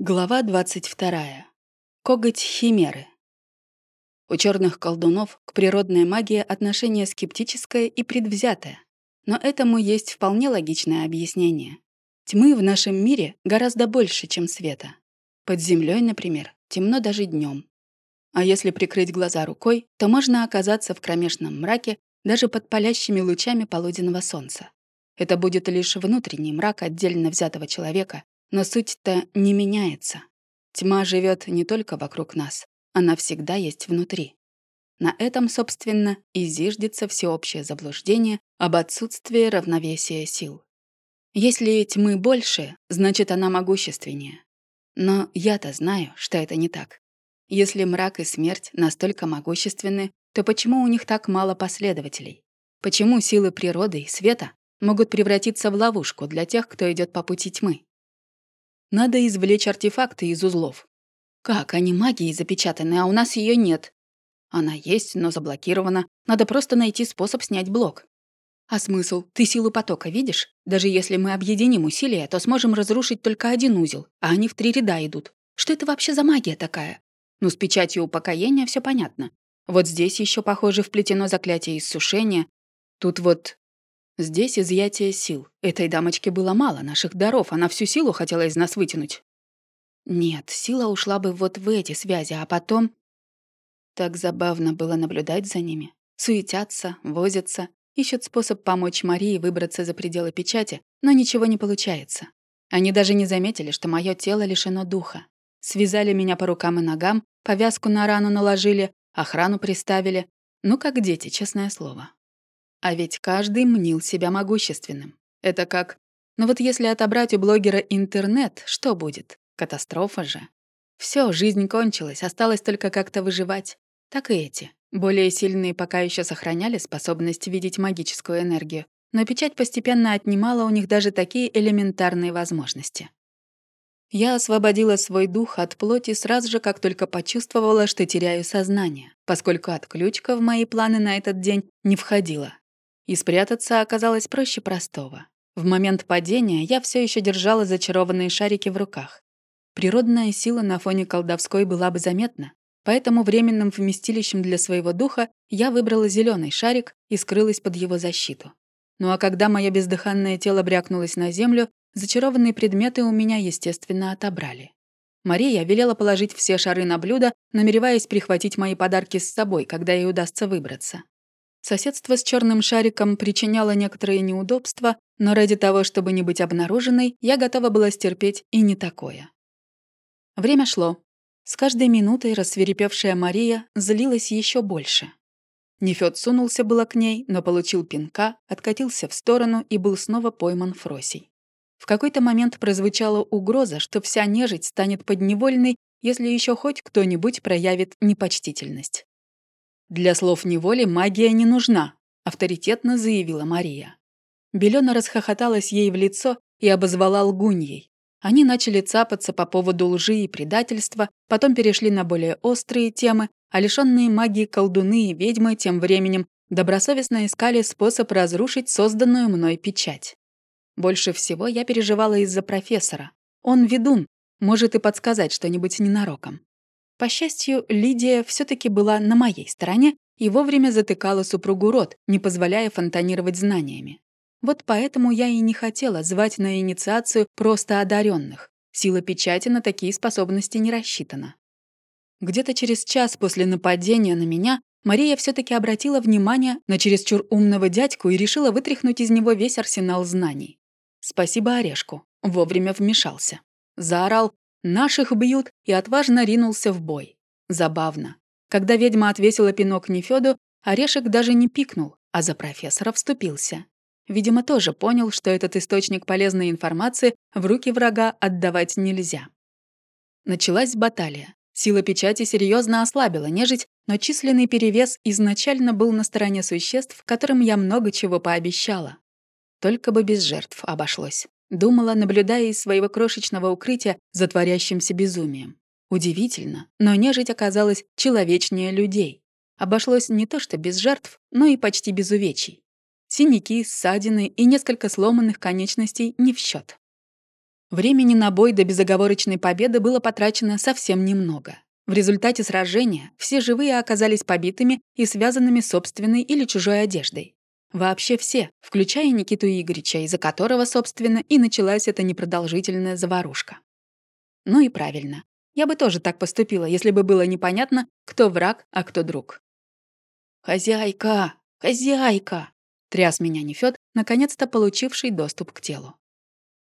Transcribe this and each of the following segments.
Глава 22. Коготь Химеры. У черных колдунов к природной магии отношение скептическое и предвзятое. Но этому есть вполне логичное объяснение. Тьмы в нашем мире гораздо больше, чем света. Под землей, например, темно даже днем. А если прикрыть глаза рукой, то можно оказаться в кромешном мраке даже под палящими лучами полуденного солнца. Это будет лишь внутренний мрак отдельно взятого человека, но суть-то не меняется. Тьма живет не только вокруг нас, она всегда есть внутри. На этом, собственно, и зиждется всеобщее заблуждение об отсутствии равновесия сил. Если тьмы больше, значит, она могущественнее. Но я-то знаю, что это не так. Если мрак и смерть настолько могущественны, то почему у них так мало последователей? Почему силы природы и света могут превратиться в ловушку для тех, кто идет по пути тьмы? Надо извлечь артефакты из узлов. Как, они магией запечатаны, а у нас ее нет. Она есть, но заблокирована. Надо просто найти способ снять блок. А смысл? Ты силу потока видишь? Даже если мы объединим усилия, то сможем разрушить только один узел, а они в три ряда идут. Что это вообще за магия такая? Ну, с печатью упокоения все понятно. Вот здесь еще, похоже, вплетено заклятие иссушения. Тут вот Здесь изъятие сил. Этой дамочке было мало наших даров, она всю силу хотела из нас вытянуть. Нет, сила ушла бы вот в эти связи, а потом... Так забавно было наблюдать за ними. Суетятся, возятся, ищут способ помочь Марии выбраться за пределы печати, но ничего не получается. Они даже не заметили, что мое тело лишено духа. Связали меня по рукам и ногам, повязку на рану наложили, охрану приставили. Ну, как дети, честное слово. А ведь каждый мнил себя могущественным. Это как... Ну вот если отобрать у блогера интернет, что будет? Катастрофа же. Все, жизнь кончилась, осталось только как-то выживать. Так и эти. Более сильные пока еще сохраняли способность видеть магическую энергию, но печать постепенно отнимала у них даже такие элементарные возможности. Я освободила свой дух от плоти сразу же, как только почувствовала, что теряю сознание, поскольку отключка в мои планы на этот день не входила. И спрятаться оказалось проще простого. В момент падения я все еще держала зачарованные шарики в руках. Природная сила на фоне колдовской была бы заметна, поэтому временным вместилищем для своего духа я выбрала зеленый шарик и скрылась под его защиту. Ну а когда мое бездыханное тело брякнулось на землю, зачарованные предметы у меня, естественно, отобрали. Мария велела положить все шары на блюдо, намереваясь прихватить мои подарки с собой, когда ей удастся выбраться. Соседство с черным шариком причиняло некоторые неудобства, но ради того, чтобы не быть обнаруженной, я готова была стерпеть и не такое. Время шло. С каждой минутой рассверепевшая Мария злилась еще больше. Нефёд сунулся было к ней, но получил пинка, откатился в сторону и был снова пойман Фросей. В какой-то момент прозвучала угроза, что вся нежить станет подневольной, если еще хоть кто-нибудь проявит непочтительность. «Для слов неволи магия не нужна», — авторитетно заявила Мария. Белена расхохоталась ей в лицо и обозвала лгуньей. Они начали цапаться по поводу лжи и предательства, потом перешли на более острые темы, а лишённые магии колдуны и ведьмы тем временем добросовестно искали способ разрушить созданную мной печать. Больше всего я переживала из-за профессора. Он ведун, может и подсказать что-нибудь ненароком. По счастью, Лидия все таки была на моей стороне и вовремя затыкала супругу рот, не позволяя фонтанировать знаниями. Вот поэтому я и не хотела звать на инициацию просто одаренных. Сила печати на такие способности не рассчитана. Где-то через час после нападения на меня Мария все таки обратила внимание на чересчур умного дядьку и решила вытряхнуть из него весь арсенал знаний. Спасибо Орешку. Вовремя вмешался. Заорал Наших бьют, и отважно ринулся в бой. Забавно. Когда ведьма отвесила пинок Нефёду, Орешек даже не пикнул, а за профессора вступился. Видимо, тоже понял, что этот источник полезной информации в руки врага отдавать нельзя. Началась баталия. Сила печати серьезно ослабила нежить, но численный перевес изначально был на стороне существ, которым я много чего пообещала. Только бы без жертв обошлось. Думала, наблюдая из своего крошечного укрытия за творящимся безумием. Удивительно, но нежить оказалась человечнее людей. Обошлось не то что без жертв, но и почти без увечий. Синяки, ссадины и несколько сломанных конечностей не в счет. Времени на бой до безоговорочной победы было потрачено совсем немного. В результате сражения все живые оказались побитыми и связанными собственной или чужой одеждой. Вообще все, включая Никиту Игоревича, из-за которого, собственно, и началась эта непродолжительная заварушка. Ну и правильно. Я бы тоже так поступила, если бы было непонятно, кто враг, а кто друг. «Хозяйка! Хозяйка!» — тряс меня Нефёд, наконец-то получивший доступ к телу.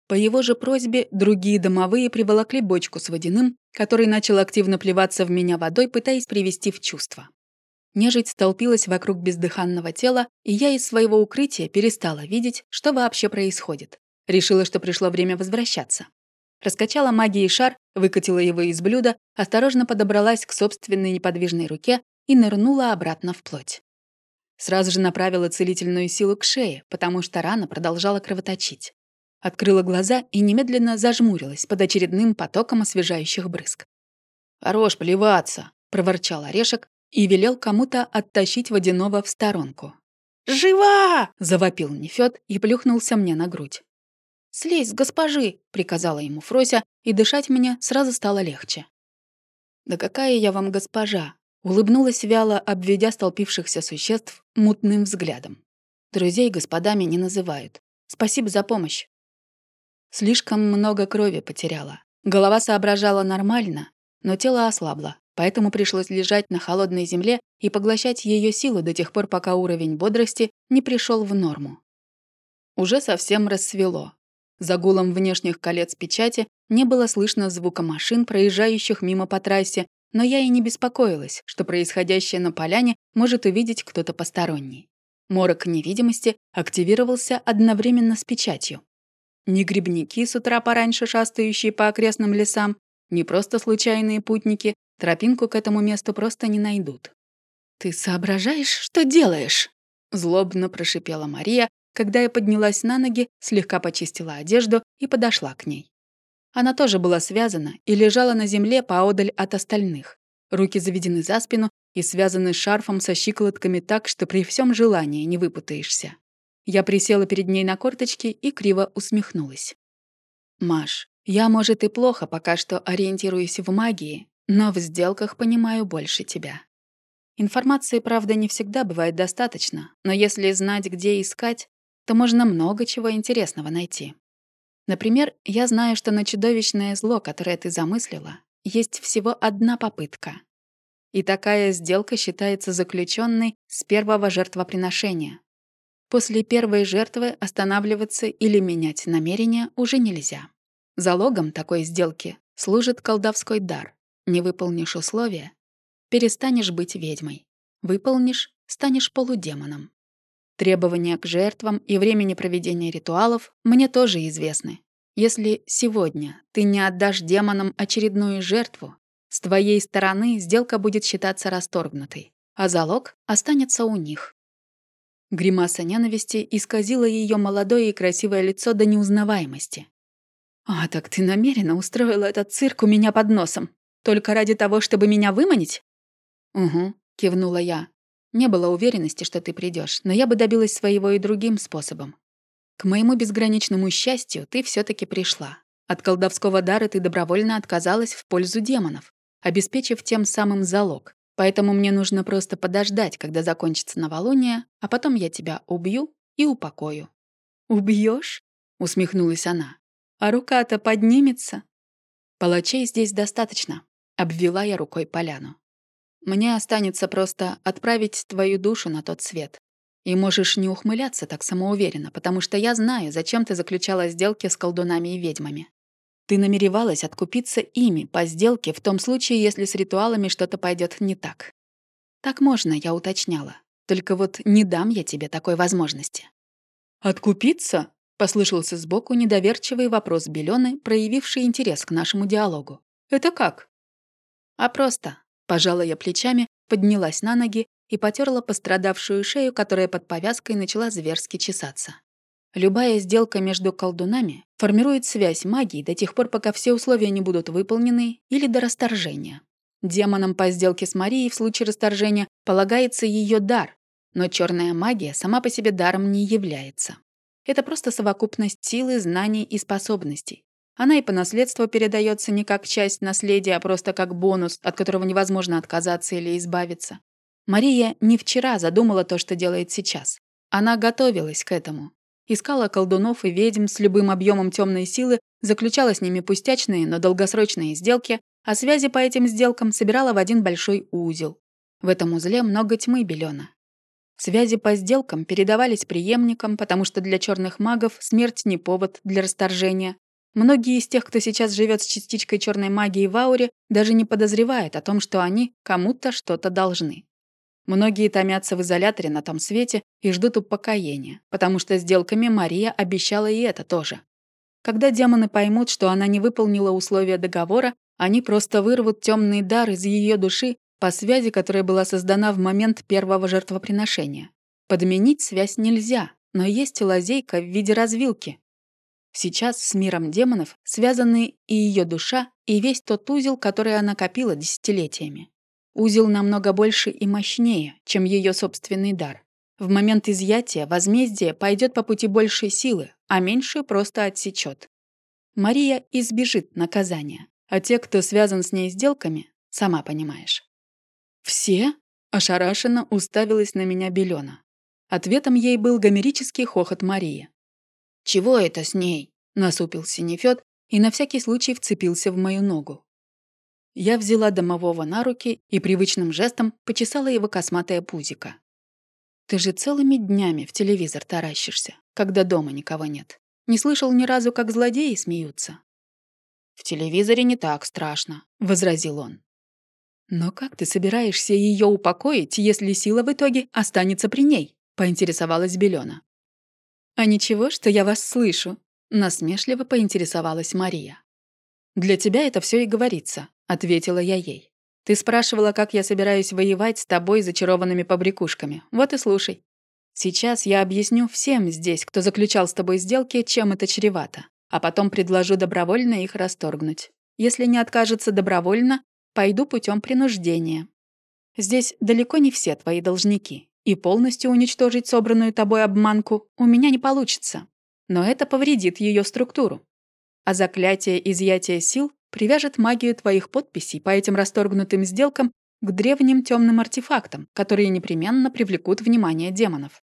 По его же просьбе другие домовые приволокли бочку с водяным, который начал активно плеваться в меня водой, пытаясь привести в чувство. Нежить столпилась вокруг бездыханного тела, и я из своего укрытия перестала видеть, что вообще происходит. Решила, что пришло время возвращаться. Раскачала магией шар, выкатила его из блюда, осторожно подобралась к собственной неподвижной руке и нырнула обратно в плоть. Сразу же направила целительную силу к шее, потому что рана продолжала кровоточить. Открыла глаза и немедленно зажмурилась под очередным потоком освежающих брызг. «Хорош плеваться!» — проворчал орешек, и велел кому-то оттащить водяного в сторонку. «Жива!» — завопил Нефёд и плюхнулся мне на грудь. «Слезь госпожи!» — приказала ему Фрося, и дышать мне сразу стало легче. «Да какая я вам госпожа!» — улыбнулась вяло, обведя столпившихся существ мутным взглядом. «Друзей господами не называют. Спасибо за помощь». Слишком много крови потеряла. Голова соображала нормально, но тело ослабло поэтому пришлось лежать на холодной земле и поглощать ее силу до тех пор, пока уровень бодрости не пришел в норму. Уже совсем рассвело. За гулом внешних колец печати не было слышно звука машин, проезжающих мимо по трассе, но я и не беспокоилась, что происходящее на поляне может увидеть кто-то посторонний. Морок невидимости активировался одновременно с печатью. Ни грибники, с утра пораньше шастающие по окрестным лесам, не просто случайные путники, Тропинку к этому месту просто не найдут. «Ты соображаешь, что делаешь?» Злобно прошипела Мария, когда я поднялась на ноги, слегка почистила одежду и подошла к ней. Она тоже была связана и лежала на земле поодаль от остальных. Руки заведены за спину и связаны шарфом со щиколотками так, что при всем желании не выпутаешься. Я присела перед ней на корточки и криво усмехнулась. «Маш, я, может, и плохо пока что ориентируюсь в магии, но в сделках понимаю больше тебя. Информации, правда, не всегда бывает достаточно, но если знать, где искать, то можно много чего интересного найти. Например, я знаю, что на чудовищное зло, которое ты замыслила, есть всего одна попытка. И такая сделка считается заключенной с первого жертвоприношения. После первой жертвы останавливаться или менять намерение уже нельзя. Залогом такой сделки служит колдовской дар. Не выполнишь условия — перестанешь быть ведьмой. Выполнишь — станешь полудемоном. Требования к жертвам и времени проведения ритуалов мне тоже известны. Если сегодня ты не отдашь демонам очередную жертву, с твоей стороны сделка будет считаться расторгнутой, а залог останется у них. Гримаса ненависти исказила ее молодое и красивое лицо до неузнаваемости. «А, так ты намеренно устроила этот цирк у меня под носом. Только ради того, чтобы меня выманить?» «Угу», — кивнула я. «Не было уверенности, что ты придешь, но я бы добилась своего и другим способом. К моему безграничному счастью, ты все таки пришла. От колдовского дара ты добровольно отказалась в пользу демонов, обеспечив тем самым залог. Поэтому мне нужно просто подождать, когда закончится новолуние, а потом я тебя убью и упокою». Убьешь? усмехнулась она. «А рука-то поднимется?» «Палачей здесь достаточно. Обвела я рукой поляну. Мне останется просто отправить твою душу на тот свет. И можешь не ухмыляться так самоуверенно, потому что я знаю, зачем ты заключала сделки с колдунами и ведьмами. Ты намеревалась откупиться ими по сделке в том случае, если с ритуалами что-то пойдет не так. Так можно, я уточняла. Только вот не дам я тебе такой возможности. «Откупиться?» — послышался сбоку недоверчивый вопрос Белёны, проявивший интерес к нашему диалогу. «Это как?» А просто. Пожала я плечами, поднялась на ноги и потерла пострадавшую шею, которая под повязкой начала зверски чесаться. Любая сделка между колдунами формирует связь магии до тех пор, пока все условия не будут выполнены или до расторжения. Демонам по сделке с Марией в случае расторжения полагается ее дар, но черная магия сама по себе даром не является. Это просто совокупность силы, знаний и способностей. Она и по наследству передается не как часть наследия, а просто как бонус, от которого невозможно отказаться или избавиться. Мария не вчера задумала то, что делает сейчас. Она готовилась к этому. Искала колдунов и ведьм с любым объемом темной силы, заключала с ними пустячные, но долгосрочные сделки, а связи по этим сделкам собирала в один большой узел. В этом узле много тьмы белена. Связи по сделкам передавались преемникам, потому что для черных магов смерть не повод для расторжения. Многие из тех, кто сейчас живет с частичкой черной магии в ауре, даже не подозревают о том, что они кому-то что-то должны. Многие томятся в изоляторе на том свете и ждут упокоения, потому что сделками Мария обещала и это тоже. Когда демоны поймут, что она не выполнила условия договора, они просто вырвут темный дар из ее души по связи, которая была создана в момент первого жертвоприношения. Подменить связь нельзя, но есть лазейка в виде развилки. Сейчас с миром демонов связаны и ее душа, и весь тот узел, который она копила десятилетиями. Узел намного больше и мощнее, чем ее собственный дар. В момент изъятия возмездие пойдет по пути большей силы, а меньше просто отсечет. Мария избежит наказания, а те, кто связан с ней сделками, сама понимаешь. «Все?» — ошарашенно уставилась на меня Белена. Ответом ей был гомерический хохот Марии. «Чего это с ней?» — насупился Нефёд и на всякий случай вцепился в мою ногу. Я взяла домового на руки и привычным жестом почесала его косматое пузико. «Ты же целыми днями в телевизор таращишься, когда дома никого нет. Не слышал ни разу, как злодеи смеются». «В телевизоре не так страшно», — возразил он. «Но как ты собираешься ее упокоить, если сила в итоге останется при ней?» — поинтересовалась Белена. «А ничего, что я вас слышу», — насмешливо поинтересовалась Мария. «Для тебя это все и говорится», — ответила я ей. «Ты спрашивала, как я собираюсь воевать с тобой зачарованными побрякушками. Вот и слушай. Сейчас я объясню всем здесь, кто заключал с тобой сделки, чем это чревато, а потом предложу добровольно их расторгнуть. Если не откажется добровольно, пойду путем принуждения. Здесь далеко не все твои должники, и полностью уничтожить собранную тобой обманку у меня не получится. Но это повредит ее структуру. А заклятие изъятия сил привяжет магию твоих подписей по этим расторгнутым сделкам к древним темным артефактам, которые непременно привлекут внимание демонов.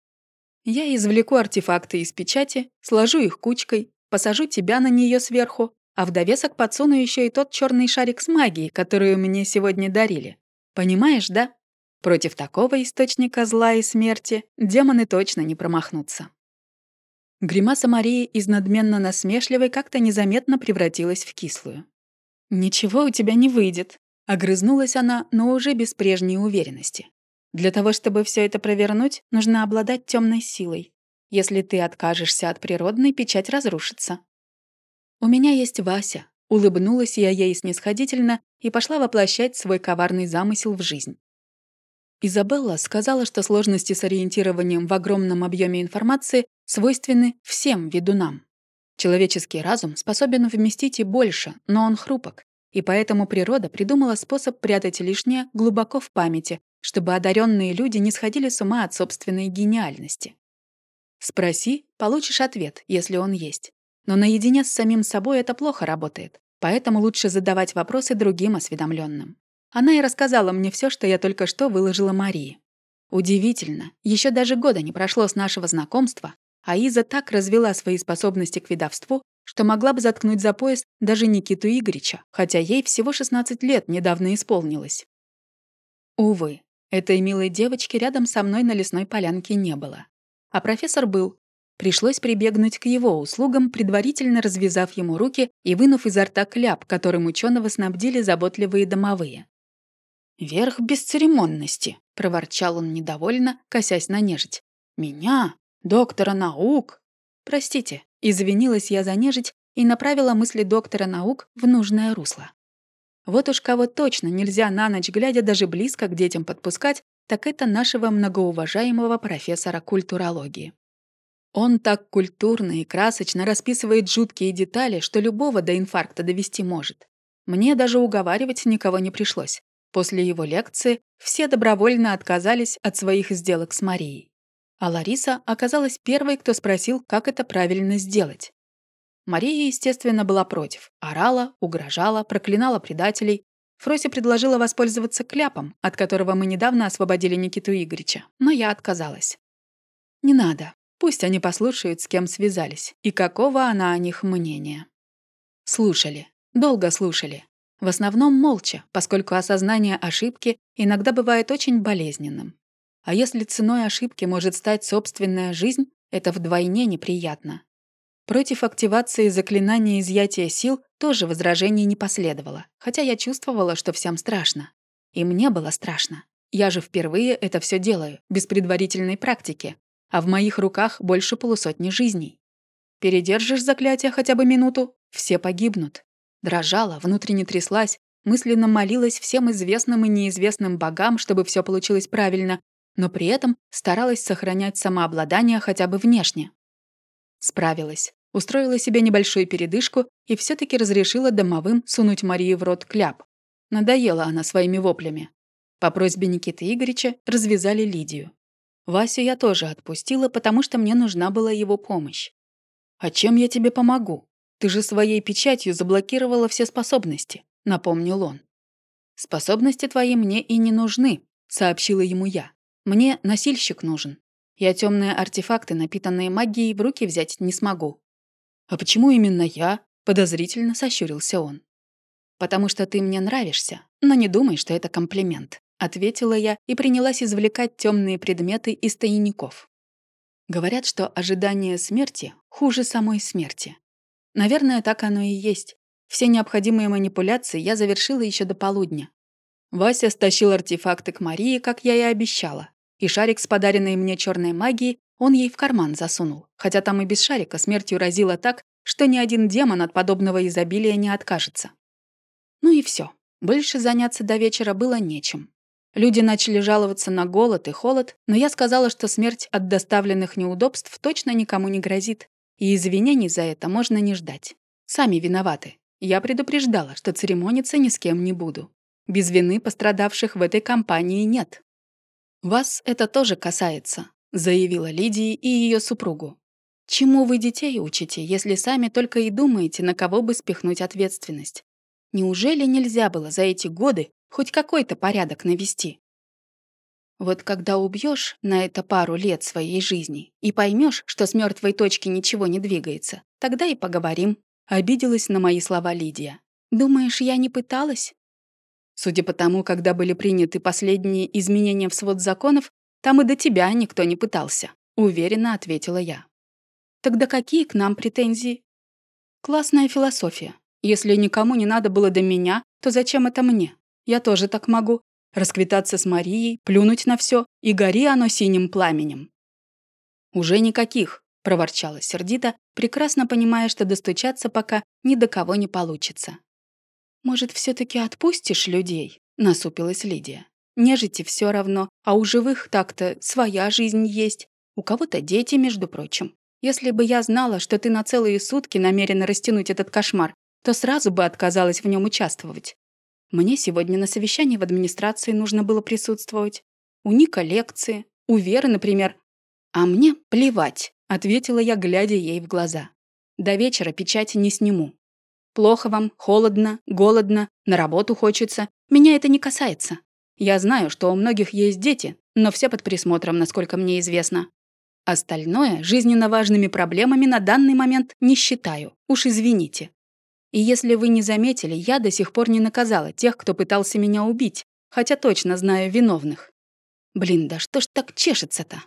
Я извлеку артефакты из печати, сложу их кучкой, посажу тебя на нее сверху, а в довесок подсуну еще и тот черный шарик с магией, которую мне сегодня дарили. Понимаешь, да? Против такого источника зла и смерти демоны точно не промахнутся. Гримаса Марии из надменно насмешливой как-то незаметно превратилась в кислую. «Ничего у тебя не выйдет», — огрызнулась она, но уже без прежней уверенности. «Для того, чтобы все это провернуть, нужно обладать темной силой. Если ты откажешься от природной, печать разрушится. «У меня есть Вася», — улыбнулась я ей снисходительно и пошла воплощать свой коварный замысел в жизнь. Изабелла сказала, что сложности с ориентированием в огромном объеме информации свойственны всем ведунам. Человеческий разум способен вместить и больше, но он хрупок, и поэтому природа придумала способ прятать лишнее глубоко в памяти, чтобы одаренные люди не сходили с ума от собственной гениальности. Спроси, получишь ответ, если он есть. Но наедине с самим собой это плохо работает, поэтому лучше задавать вопросы другим осведомленным. Она и рассказала мне все, что я только что выложила Марии. Удивительно, еще даже года не прошло с нашего знакомства, а Иза так развела свои способности к ведовству, что могла бы заткнуть за пояс даже Никиту Игорича, хотя ей всего 16 лет недавно исполнилось. Увы, этой милой девочки рядом со мной на лесной полянке не было. А профессор был, Пришлось прибегнуть к его услугам, предварительно развязав ему руки и вынув изо рта кляп, которым ученого снабдили заботливые домовые. «Верх бесцеремонности», — проворчал он недовольно, косясь на нежить. «Меня? Доктора наук?» «Простите», — извинилась я за нежить и направила мысли доктора наук в нужное русло. Вот уж кого точно нельзя на ночь глядя даже близко к детям подпускать, так это нашего многоуважаемого профессора культурологии. Он так культурно и красочно расписывает жуткие детали, что любого до инфаркта довести может. Мне даже уговаривать никого не пришлось. После его лекции все добровольно отказались от своих сделок с Марией. А Лариса оказалась первой, кто спросил, как это правильно сделать. Мария, естественно, была против. Орала, угрожала, проклинала предателей. Фрося предложила воспользоваться кляпом, от которого мы недавно освободили Никиту Игоревича, но я отказалась. Не надо. Пусть они послушают, с кем связались, и какого она о них мнения. Слушали. Долго слушали. В основном молча, поскольку осознание ошибки иногда бывает очень болезненным. А если ценой ошибки может стать собственная жизнь, это вдвойне неприятно. Против активации заклинания изъятия сил тоже возражений не последовало, хотя я чувствовала, что всем страшно. И мне было страшно. Я же впервые это все делаю, без предварительной практики, а в моих руках больше полусотни жизней. Передержишь заклятие хотя бы минуту, все погибнут. Дрожала, внутренне тряслась, мысленно молилась всем известным и неизвестным богам, чтобы все получилось правильно, но при этом старалась сохранять самообладание хотя бы внешне. Справилась. Устроила себе небольшую передышку и все таки разрешила домовым сунуть Марии в рот кляп. Надоела она своими воплями. По просьбе Никиты Игоревича развязали Лидию. Васю я тоже отпустила, потому что мне нужна была его помощь. «А чем я тебе помогу? Ты же своей печатью заблокировала все способности», — напомнил он. «Способности твои мне и не нужны», — сообщила ему я. «Мне носильщик нужен. Я темные артефакты, напитанные магией, в руки взять не смогу». «А почему именно я?» — подозрительно сощурился он. «Потому что ты мне нравишься, но не думай, что это комплимент». Ответила я и принялась извлекать темные предметы из тайников. Говорят, что ожидание смерти хуже самой смерти. Наверное, так оно и есть. Все необходимые манипуляции я завершила еще до полудня. Вася стащил артефакты к Марии, как я и обещала. И шарик с подаренной мне черной магией он ей в карман засунул, хотя там и без шарика смертью разило так, что ни один демон от подобного изобилия не откажется. Ну и все. Больше заняться до вечера было нечем. Люди начали жаловаться на голод и холод, но я сказала, что смерть от доставленных неудобств точно никому не грозит, и извинений за это можно не ждать. Сами виноваты. Я предупреждала, что церемониться ни с кем не буду. Без вины пострадавших в этой компании нет. «Вас это тоже касается», — заявила Лидии и ее супругу. «Чему вы детей учите, если сами только и думаете, на кого бы спихнуть ответственность? Неужели нельзя было за эти годы Хоть какой-то порядок навести. Вот когда убьешь на это пару лет своей жизни и поймешь, что с мертвой точки ничего не двигается, тогда и поговорим. Обиделась на мои слова Лидия. Думаешь, я не пыталась? Судя по тому, когда были приняты последние изменения в свод законов, там и до тебя никто не пытался, уверенно ответила я. Тогда какие к нам претензии? Классная философия. Если никому не надо было до меня, то зачем это мне? Я тоже так могу. Расквитаться с Марией, плюнуть на все, и гори оно синим пламенем. «Уже никаких», — проворчала сердито, прекрасно понимая, что достучаться пока ни до кого не получится. «Может, все таки отпустишь людей?» — насупилась Лидия. «Нежити все равно, а у живых так-то своя жизнь есть. У кого-то дети, между прочим. Если бы я знала, что ты на целые сутки намерена растянуть этот кошмар, то сразу бы отказалась в нем участвовать. Мне сегодня на совещании в администрации нужно было присутствовать. У Ника лекции, у Веры, например. А мне плевать, ответила я, глядя ей в глаза. До вечера печать не сниму. Плохо вам, холодно, голодно, на работу хочется. Меня это не касается. Я знаю, что у многих есть дети, но все под присмотром, насколько мне известно. Остальное жизненно важными проблемами на данный момент не считаю. Уж извините. И если вы не заметили, я до сих пор не наказала тех, кто пытался меня убить, хотя точно знаю виновных. Блин, да что ж так чешется-то?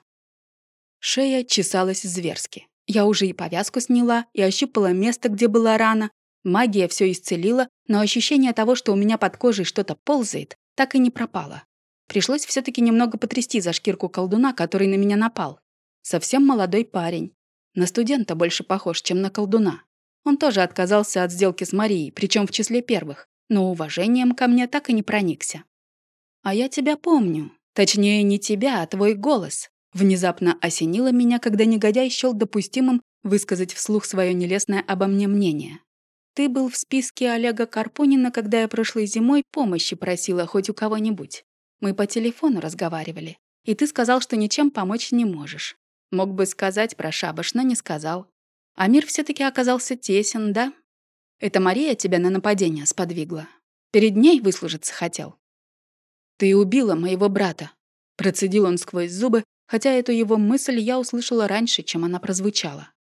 Шея чесалась зверски. Я уже и повязку сняла, и ощупала место, где была рана. Магия все исцелила, но ощущение того, что у меня под кожей что-то ползает, так и не пропало. Пришлось все таки немного потрясти за шкирку колдуна, который на меня напал. Совсем молодой парень. На студента больше похож, чем на колдуна. Он тоже отказался от сделки с Марией, причем в числе первых, но уважением ко мне так и не проникся. «А я тебя помню. Точнее, не тебя, а твой голос», внезапно осенило меня, когда негодяй счёл допустимым высказать вслух свое нелестное обо мне мнение. «Ты был в списке Олега Карпунина, когда я прошлой зимой помощи просила хоть у кого-нибудь. Мы по телефону разговаривали, и ты сказал, что ничем помочь не можешь. Мог бы сказать про шабаш, но не сказал. А мир все таки оказался тесен, да? Это Мария тебя на нападение сподвигла. Перед ней выслужиться хотел. Ты убила моего брата. Процедил он сквозь зубы, хотя эту его мысль я услышала раньше, чем она прозвучала.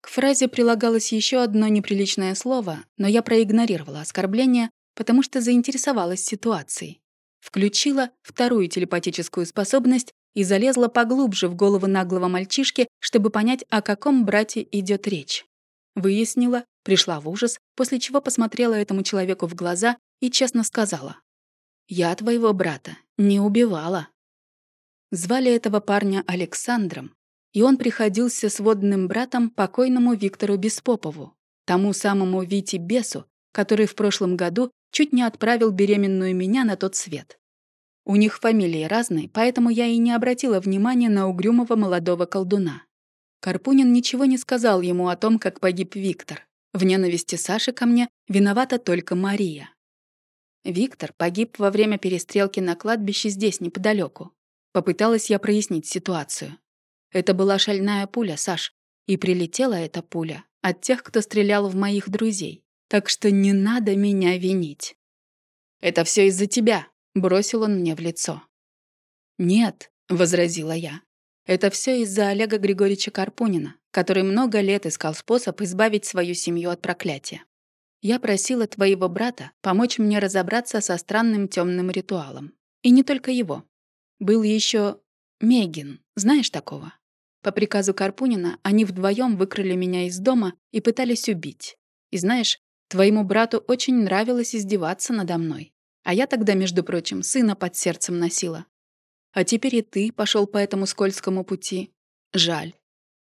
К фразе прилагалось еще одно неприличное слово, но я проигнорировала оскорбление, потому что заинтересовалась ситуацией. Включила вторую телепатическую способность и залезла поглубже в голову наглого мальчишки, чтобы понять, о каком брате идет речь. Выяснила, пришла в ужас, после чего посмотрела этому человеку в глаза и честно сказала. «Я твоего брата не убивала». Звали этого парня Александром, и он приходился сводным братом покойному Виктору Беспопову, тому самому Вите Бесу, который в прошлом году чуть не отправил беременную меня на тот свет. У них фамилии разные, поэтому я и не обратила внимания на угрюмого молодого колдуна. Карпунин ничего не сказал ему о том, как погиб Виктор. В ненависти Саши ко мне виновата только Мария. Виктор погиб во время перестрелки на кладбище здесь, неподалеку. Попыталась я прояснить ситуацию. Это была шальная пуля, Саш. И прилетела эта пуля от тех, кто стрелял в моих друзей. Так что не надо меня винить. «Это все из-за тебя», — бросил он мне в лицо. «Нет», — возразила я. «Это все из-за Олега Григорьевича Карпунина, который много лет искал способ избавить свою семью от проклятия. Я просила твоего брата помочь мне разобраться со странным темным ритуалом. И не только его. Был еще Мегин. Знаешь такого? По приказу Карпунина они вдвоем выкрали меня из дома и пытались убить. И знаешь, твоему брату очень нравилось издеваться надо мной. А я тогда, между прочим, сына под сердцем носила. А теперь и ты пошел по этому скользкому пути. Жаль.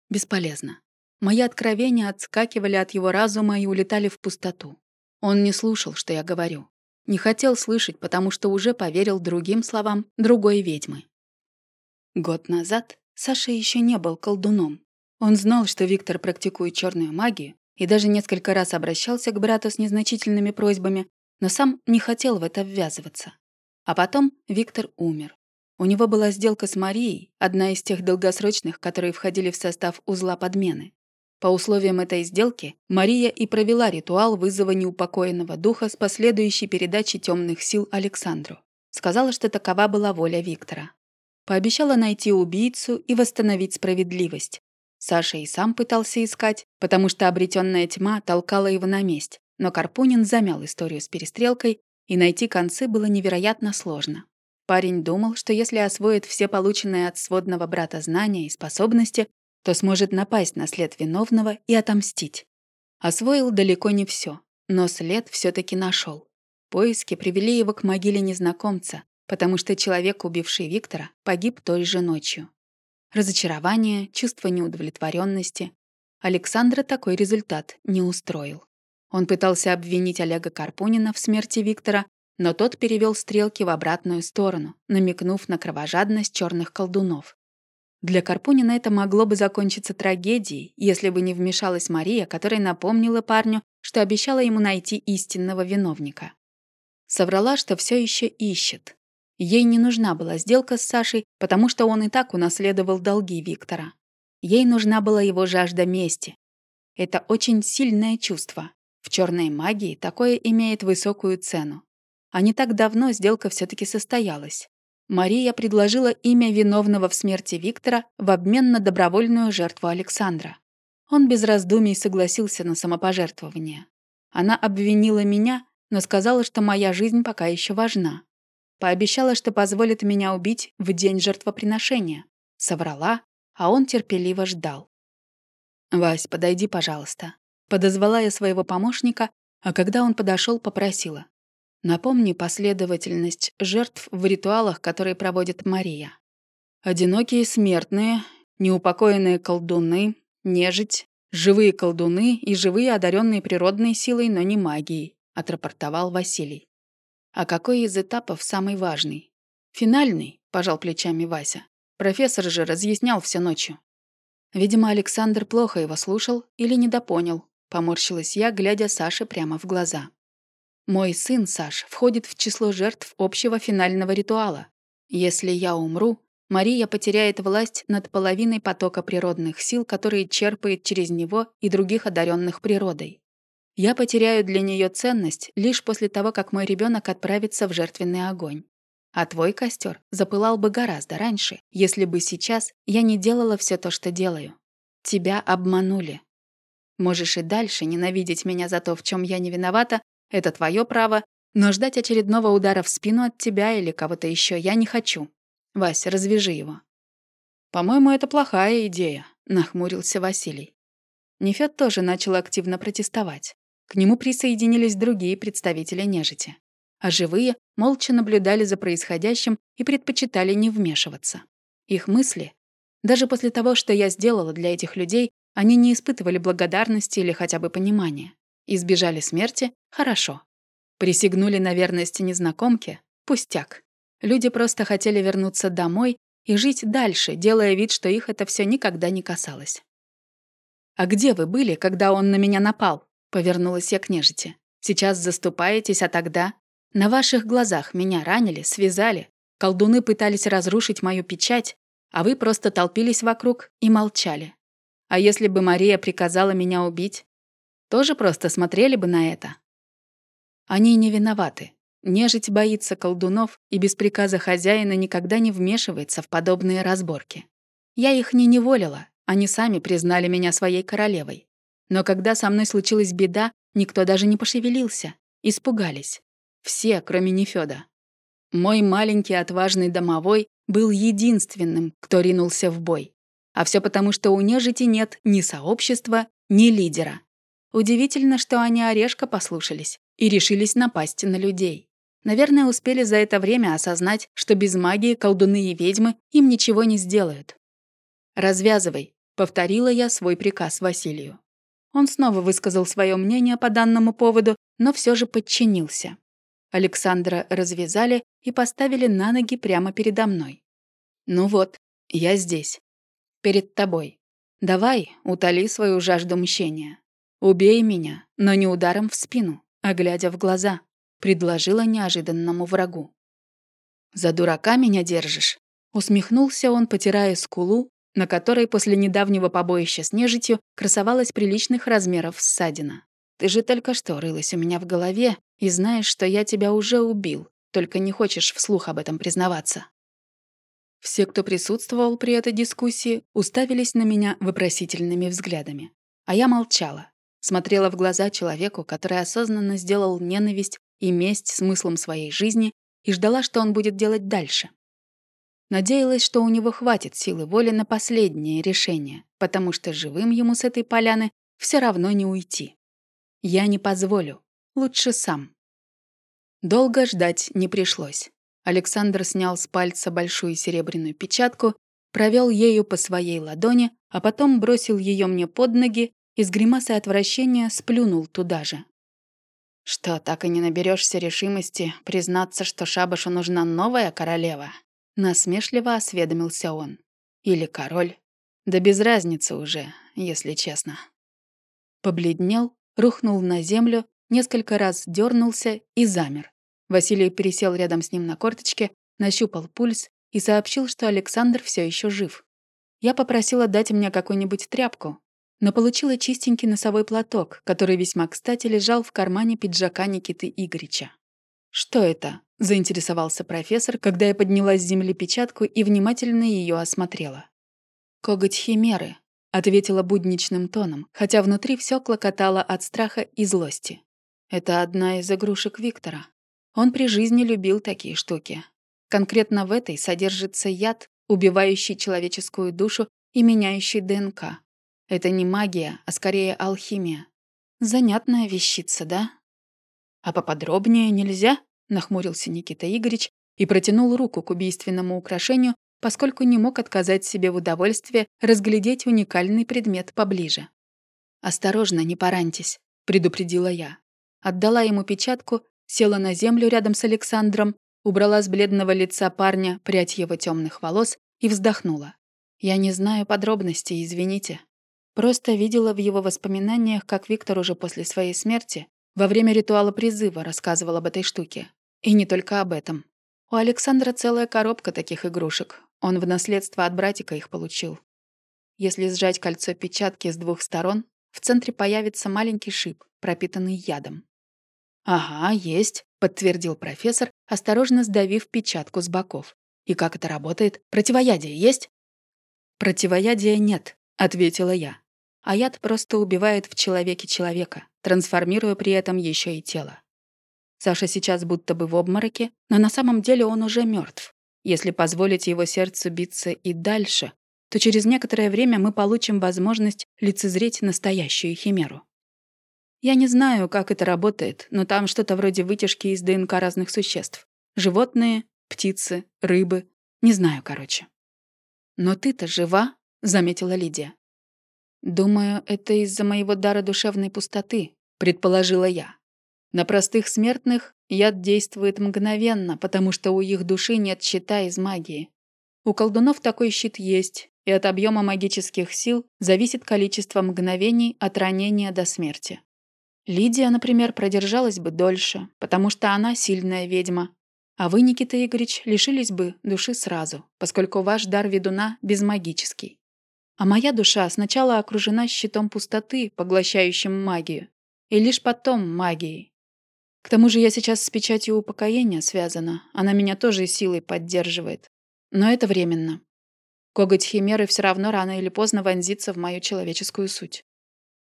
Бесполезно. Мои откровения отскакивали от его разума и улетали в пустоту. Он не слушал, что я говорю. Не хотел слышать, потому что уже поверил другим словам другой ведьмы. Год назад Саша еще не был колдуном. Он знал, что Виктор практикует черную магию, и даже несколько раз обращался к брату с незначительными просьбами, но сам не хотел в это ввязываться. А потом Виктор умер. У него была сделка с Марией, одна из тех долгосрочных, которые входили в состав узла подмены. По условиям этой сделки Мария и провела ритуал вызова неупокоенного духа с последующей передачей темных сил Александру. Сказала, что такова была воля Виктора. Пообещала найти убийцу и восстановить справедливость. Саша и сам пытался искать, потому что обретенная тьма толкала его на месть, но Карпунин замял историю с перестрелкой, и найти концы было невероятно сложно. Парень думал, что если освоит все полученные от сводного брата знания и способности, то сможет напасть на след виновного и отомстить. Освоил далеко не все, но след все таки нашел. Поиски привели его к могиле незнакомца, потому что человек, убивший Виктора, погиб той же ночью. Разочарование, чувство неудовлетворенности. Александра такой результат не устроил. Он пытался обвинить Олега Карпунина в смерти Виктора, но тот перевел стрелки в обратную сторону, намекнув на кровожадность черных колдунов. Для Карпунина это могло бы закончиться трагедией, если бы не вмешалась Мария, которая напомнила парню, что обещала ему найти истинного виновника. Соврала, что все еще ищет, Ей не нужна была сделка с Сашей, потому что он и так унаследовал долги Виктора. Ей нужна была его жажда мести. Это очень сильное чувство. В черной магии такое имеет высокую цену. А не так давно сделка все таки состоялась. Мария предложила имя виновного в смерти Виктора в обмен на добровольную жертву Александра. Он без раздумий согласился на самопожертвование. Она обвинила меня, но сказала, что моя жизнь пока еще важна. Пообещала, что позволит меня убить в день жертвоприношения. Соврала, а он терпеливо ждал. «Вась, подойди, пожалуйста». Подозвала я своего помощника, а когда он подошел, попросила. Напомни последовательность жертв в ритуалах, которые проводит Мария. Одинокие смертные, неупокоенные колдуны, нежить, живые колдуны и живые одаренные природной силой, но не магией, отрапортовал Василий. А какой из этапов самый важный? Финальный, пожал плечами Вася. Профессор же разъяснял все ночью. Видимо, Александр плохо его слушал или недопонял. Поморщилась я, глядя Саше прямо в глаза. Мой сын, Саш, входит в число жертв общего финального ритуала. Если я умру, Мария потеряет власть над половиной потока природных сил, которые черпает через него и других одаренных природой. Я потеряю для нее ценность лишь после того, как мой ребенок отправится в жертвенный огонь. А твой костер запылал бы гораздо раньше, если бы сейчас я не делала все то, что делаю. Тебя обманули. Можешь и дальше ненавидеть меня за то, в чем я не виновата, это твое право, но ждать очередного удара в спину от тебя или кого-то еще я не хочу. Вась, развяжи его. По-моему, это плохая идея, нахмурился Василий. Нефёд тоже начал активно протестовать. К нему присоединились другие представители нежити. А живые молча наблюдали за происходящим и предпочитали не вмешиваться. Их мысли, даже после того, что я сделала для этих людей, они не испытывали благодарности или хотя бы понимания. Избежали смерти — хорошо. Присягнули на верность незнакомке — пустяк. Люди просто хотели вернуться домой и жить дальше, делая вид, что их это все никогда не касалось. «А где вы были, когда он на меня напал?» Повернулась я к нежити. «Сейчас заступаетесь, а тогда...» «На ваших глазах меня ранили, связали. Колдуны пытались разрушить мою печать, а вы просто толпились вокруг и молчали. А если бы Мария приказала меня убить, тоже просто смотрели бы на это?» Они не виноваты. Нежить боится колдунов и без приказа хозяина никогда не вмешивается в подобные разборки. Я их не неволила, они сами признали меня своей королевой. Но когда со мной случилась беда, никто даже не пошевелился. Испугались. Все, кроме Нефёда. Мой маленький отважный домовой был единственным, кто ринулся в бой. А все потому, что у нежити нет ни сообщества, ни лидера. Удивительно, что они орешка послушались и решились напасть на людей. Наверное, успели за это время осознать, что без магии колдуны и ведьмы им ничего не сделают. «Развязывай», — повторила я свой приказ Василию. Он снова высказал свое мнение по данному поводу, но все же подчинился. Александра развязали и поставили на ноги прямо передо мной. «Ну вот, я здесь. Перед тобой. Давай, утоли свою жажду мщения. Убей меня, но не ударом в спину, а глядя в глаза», — предложила неожиданному врагу. «За дурака меня держишь?» Усмехнулся он, потирая скулу, на которой после недавнего побоища с нежитью красовалась приличных размеров ссадина. «Ты же только что рылась у меня в голове и знаешь, что я тебя уже убил, только не хочешь вслух об этом признаваться». Все, кто присутствовал при этой дискуссии, уставились на меня вопросительными взглядами. А я молчала, смотрела в глаза человеку, который осознанно сделал ненависть и месть смыслом своей жизни и ждала, что он будет делать дальше. Надеялась, что у него хватит силы воли на последнее решение, потому что живым ему с этой поляны все равно не уйти. Я не позволю. Лучше сам. Долго ждать не пришлось. Александр снял с пальца большую серебряную печатку, провел ею по своей ладони, а потом бросил ее мне под ноги и с гримасой отвращения сплюнул туда же. «Что, так и не наберешься решимости признаться, что Шабашу нужна новая королева?» Насмешливо осведомился он. Или король. Да без разницы уже, если честно. Побледнел, рухнул на землю, несколько раз дернулся и замер. Василий пересел рядом с ним на корточке, нащупал пульс и сообщил, что Александр все еще жив. Я попросила дать мне какую-нибудь тряпку, но получила чистенький носовой платок, который весьма кстати лежал в кармане пиджака Никиты Игорича. «Что это?» — заинтересовался профессор, когда я подняла с земли печатку и внимательно ее осмотрела. «Коготь химеры», — ответила будничным тоном, хотя внутри все клокотало от страха и злости. «Это одна из игрушек Виктора. Он при жизни любил такие штуки. Конкретно в этой содержится яд, убивающий человеческую душу и меняющий ДНК. Это не магия, а скорее алхимия. Занятная вещица, да?» «А поподробнее нельзя?» — нахмурился Никита Игоревич и протянул руку к убийственному украшению, поскольку не мог отказать себе в удовольствии разглядеть уникальный предмет поближе. «Осторожно, не пораньтесь», — предупредила я. Отдала ему печатку, села на землю рядом с Александром, убрала с бледного лица парня прядь его темных волос и вздохнула. «Я не знаю подробностей, извините. Просто видела в его воспоминаниях, как Виктор уже после своей смерти во время ритуала призыва рассказывал об этой штуке. И не только об этом. У Александра целая коробка таких игрушек. Он в наследство от братика их получил. Если сжать кольцо печатки с двух сторон, в центре появится маленький шип, пропитанный ядом. «Ага, есть», — подтвердил профессор, осторожно сдавив печатку с боков. «И как это работает? Противоядие есть?» «Противоядия нет», — ответила я. А яд просто убивает в человеке человека, трансформируя при этом еще и тело. Саша сейчас будто бы в обмороке, но на самом деле он уже мертв. Если позволить его сердцу биться и дальше, то через некоторое время мы получим возможность лицезреть настоящую химеру. Я не знаю, как это работает, но там что-то вроде вытяжки из ДНК разных существ. Животные, птицы, рыбы. Не знаю, короче. «Но ты-то жива?» — заметила Лидия. «Думаю, это из-за моего дара душевной пустоты», — предположила я. На простых смертных яд действует мгновенно, потому что у их души нет щита из магии. У колдунов такой щит есть, и от объема магических сил зависит количество мгновений от ранения до смерти. Лидия, например, продержалась бы дольше, потому что она сильная ведьма. А вы, Никита Игоревич, лишились бы души сразу, поскольку ваш дар ведуна безмагический. А моя душа сначала окружена щитом пустоты, поглощающим магию, и лишь потом магией. К тому же я сейчас с печатью упокоения связана, она меня тоже силой поддерживает. Но это временно. Коготь Химеры все равно рано или поздно вонзится в мою человеческую суть.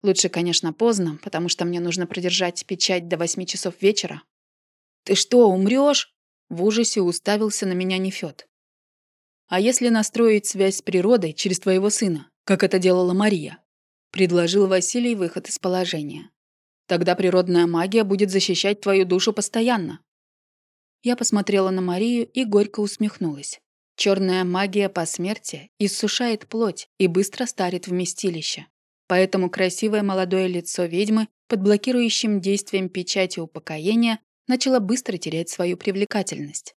Лучше, конечно, поздно, потому что мне нужно продержать печать до восьми часов вечера. «Ты что, умрешь? В ужасе уставился на меня Нефёд. «А если настроить связь с природой через твоего сына, как это делала Мария?» Предложил Василий выход из положения. «Тогда природная магия будет защищать твою душу постоянно». Я посмотрела на Марию и горько усмехнулась. Черная магия по смерти иссушает плоть и быстро старит вместилище. Поэтому красивое молодое лицо ведьмы под блокирующим действием печати упокоения начало быстро терять свою привлекательность.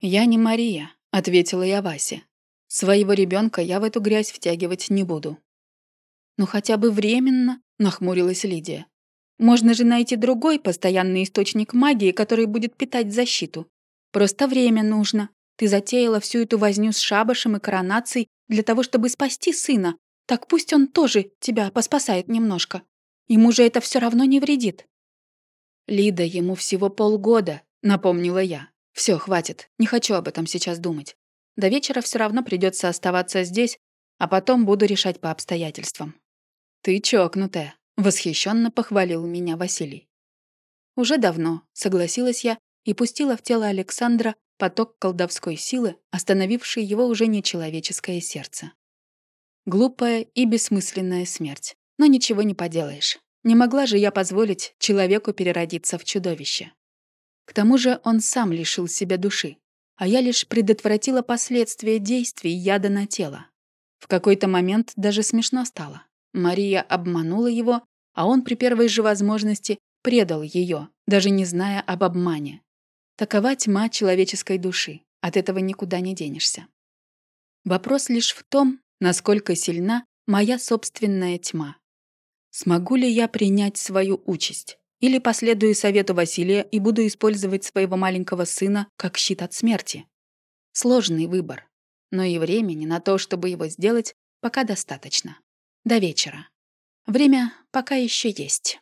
«Я не Мария», — ответила я Васе. «Своего ребенка я в эту грязь втягивать не буду». «Ну хотя бы временно», — нахмурилась Лидия. «Можно же найти другой постоянный источник магии, который будет питать защиту. Просто время нужно. Ты затеяла всю эту возню с шабашем и коронацией для того, чтобы спасти сына. Так пусть он тоже тебя поспасает немножко. Ему же это все равно не вредит». «Лида, ему всего полгода», — напомнила я. Все, хватит, не хочу об этом сейчас думать. До вечера все равно придется оставаться здесь, а потом буду решать по обстоятельствам». «Ты чокнутая», — восхищенно похвалил меня Василий. «Уже давно», — согласилась я и пустила в тело Александра поток колдовской силы, остановивший его уже нечеловеческое сердце. Глупая и бессмысленная смерть. Но ничего не поделаешь. Не могла же я позволить человеку переродиться в чудовище. К тому же он сам лишил себя души, а я лишь предотвратила последствия действий яда на тело. В какой-то момент даже смешно стало. Мария обманула его, а он при первой же возможности предал ее, даже не зная об обмане. Такова тьма человеческой души. От этого никуда не денешься. Вопрос лишь в том, насколько сильна моя собственная тьма. Смогу ли я принять свою участь? Или последую совету Василия и буду использовать своего маленького сына как щит от смерти? Сложный выбор. Но и времени на то, чтобы его сделать, пока достаточно. До вечера. Время пока еще есть.